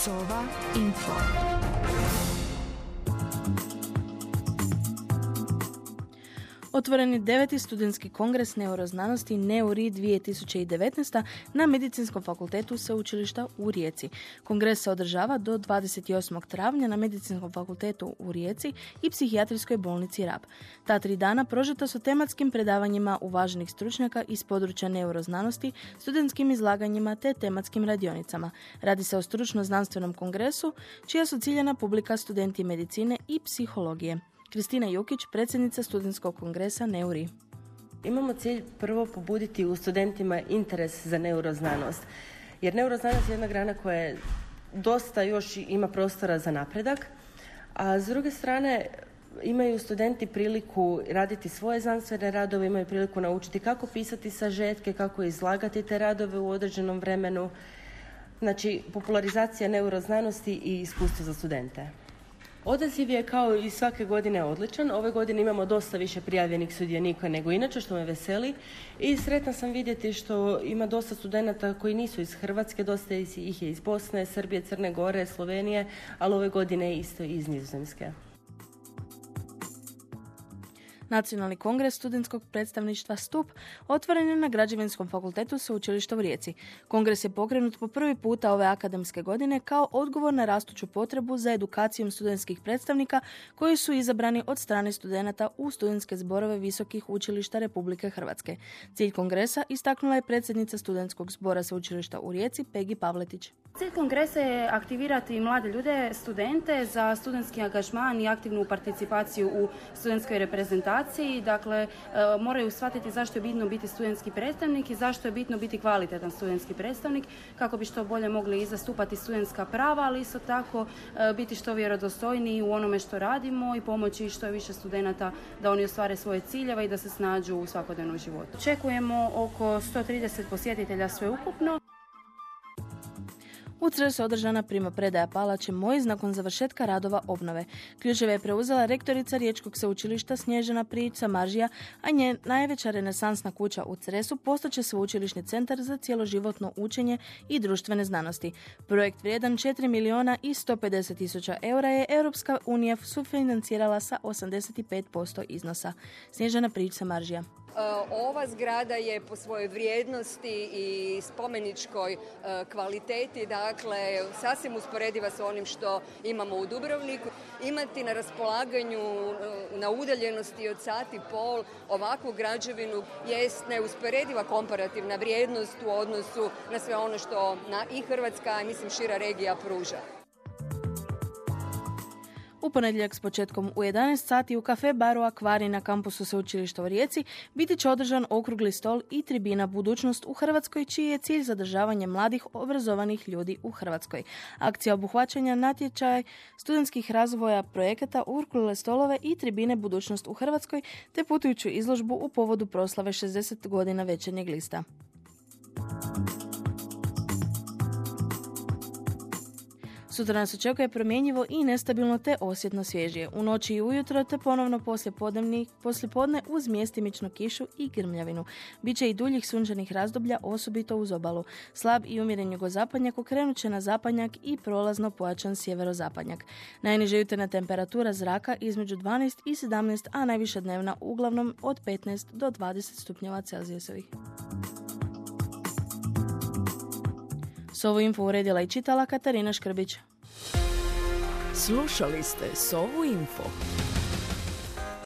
Sova Info. Otvoren je deveti studentski kongres neuroznanosti NEURI 2019. na Medicinskom fakultetu Sveučilišta u Rijeci. Kongres se održava do 28. travnja na Medicinskom fakultetu u Rijeci i Psihijatrijskoj bolnici RAB. Ta tri dana prožeta su tematskim predavanjima uvaženih stručnjaka iz područja neuroznanosti, studentskim izlaganjima te tematskim radionicama. Radi se o stručno-znanstvenom kongresu, čija su ciljena publika studenti medicine i psihologije. Kristina Jukić, predsjednica studentskog kongresa Neuri. Imamo cilj prvo pobuditi u studentima interes za neuroznanost. Jer neuroznanost je jedna grana koja dosta još ima prostora za napredak, a s druge strane imaju studenti priliku raditi svoje znanstvene radove, imaju priliku naučiti kako pisati sažetke, kako izlagati te radove u određenom vremenu. Znači, popularizacija neuroznanosti i iskustvo za studente. Odaziv je kao i svake godine odličan. Ove godine imamo dosta više prijavljenih sudionika nego inače, što me veseli. I sretna sam vidjeti što ima dosta studenata koji nisu iz Hrvatske, dosta ih je iz Bosne, Srbije, Crne Gore, Slovenije, ali ove godine isto iz Nizozemske. Nacionalni kongres studentskog predstavništva Stup otvoren je na Građevinskom fakultetu Sveučilišta u Rijeci. Kongres je pokrenut po prvi puta ove akademske godine kao odgovor na rastuću potrebu za edukacijom studentskih predstavnika koji su izabrani od strane studenata u studentske zborove visokih učilišta Republike Hrvatske. Cilj kongresa istaknula je predsjednica studentskog zbora Sveučilišta u Rijeci Pegi Pavletić. Cilj kongresa je aktivirati mlade ljude, studente za studentski angažman i aktivnu participaciju u studentskoj reprezentaciji. Dakle, e, moraju shvatiti zašto je bitno biti studentski predstavnik i zašto je bitno biti kvalitetan studentski predstavnik kako bi što bolje mogli i zastupati studentska prava, ali isto tako e, biti što vjerodostojniji u onome što radimo i pomoći što je više studenata da oni ostvare svoje ciljeve i da se snađu u svakodnevnom životu. Očekujemo oko 130 posjetitelja sveukupno. U Cresu održana prima predaja palače Mojz nakon završetka radova obnove. Ključeve je preuzela rektorica Riječkog sveučilišta Snježana Prijica Maržija, a nje najveća renesansna kuća u Cresu postaće sveučilišni centar za cjeloživotno učenje i društvene znanosti. Projekt vrijedan 4 miliona i 150 tisuća eura je Europska unija sufinancirala sa 85% iznosa. Snježana Prijica Maržija. E, ova zgrada je po svojoj vrijednosti i spomeničkoj e, kvaliteti, dakle, sasvim usporediva sa onim što imamo u Dubrovniku. Imati na raspolaganju e, na udaljenosti od sati pol ovakvu građevinu jest neusporediva komparativna vrijednost u odnosu na sve ono što i Hrvatska, mislim šira regija pruža. Ponedjeljak s početkom u 11 sati u kafe baru Akvari na kampusu Sveučilišta u Rijeci biti će održan okrugli stol i tribina Budućnost u Hrvatskoj, čiji je cilj zadržavanje mladih obrazovanih ljudi u Hrvatskoj. Akcija obuhvaćanja natječaj studentskih razvoja projekata urkulile stolove i tribine Budućnost u Hrvatskoj te putujuću izložbu u povodu proslave 60 godina večernjeg lista. Sutra nas očekuje promjenjivo i nestabilno te osjetno svježije. U noći i ujutro te ponovno poslijepodne uz mjestimičnu kišu i grmljavinu. Biće i duljih sunčanih razdoblja, osobito uz obalu. Slab i umjeren jugozapadnjak okrenut će na zapadnjak i prolazno pojačan sjeverozapadnjak. Najniže jutarnja temperatura zraka između 12 i 17, a najviša dnevna uglavnom od 15 do 20 stupnjeva Celzijusovih. S ovu info uredila i čitala Katarina Škrbić. Slušali ste Sovu Info.